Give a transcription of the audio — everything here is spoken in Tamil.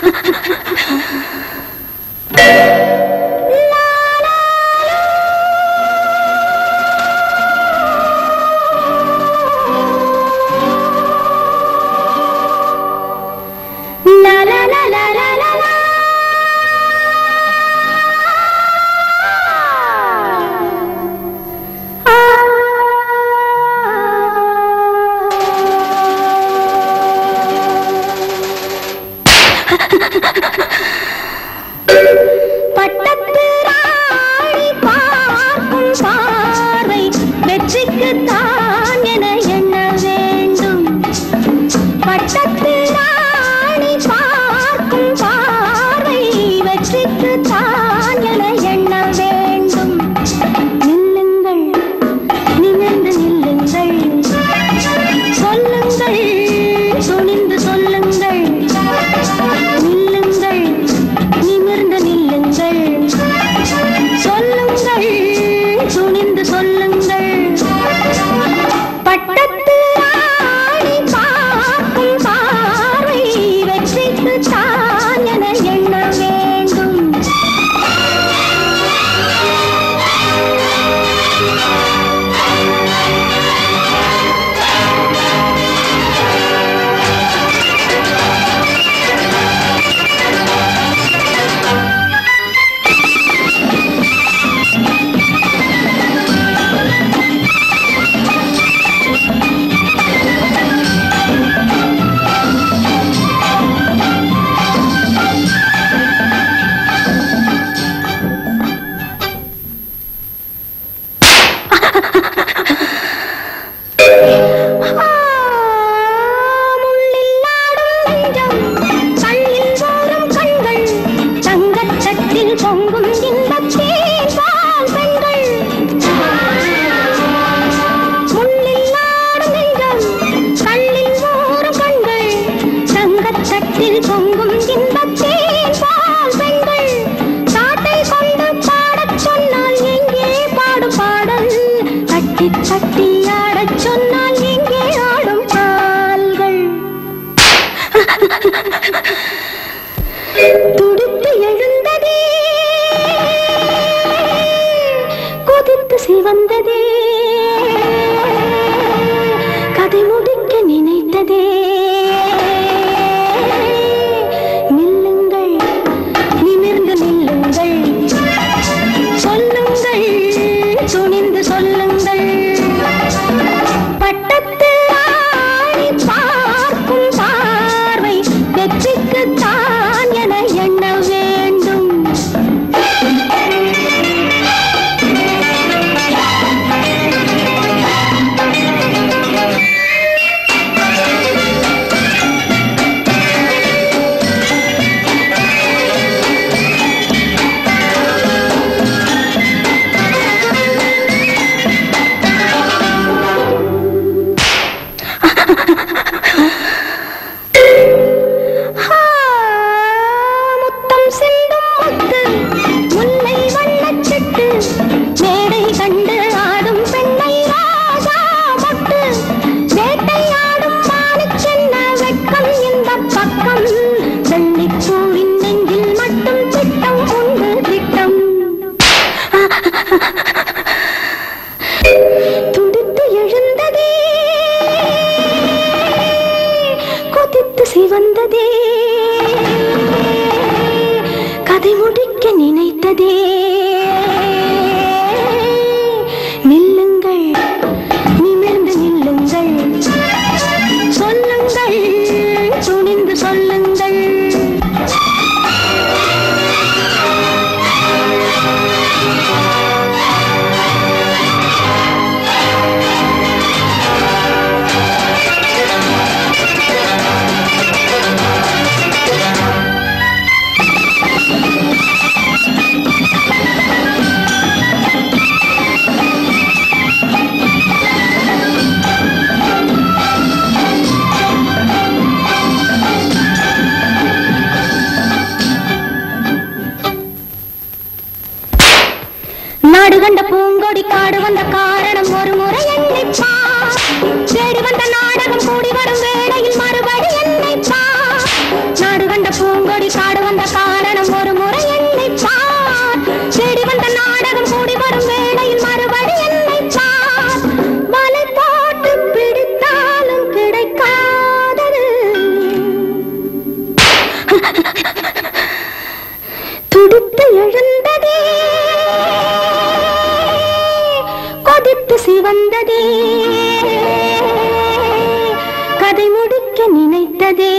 Thank you. 人呐。雨中。நினைத்ததே. விட்டு சிவந்ததே கதை முடிக்க நினைத்ததே.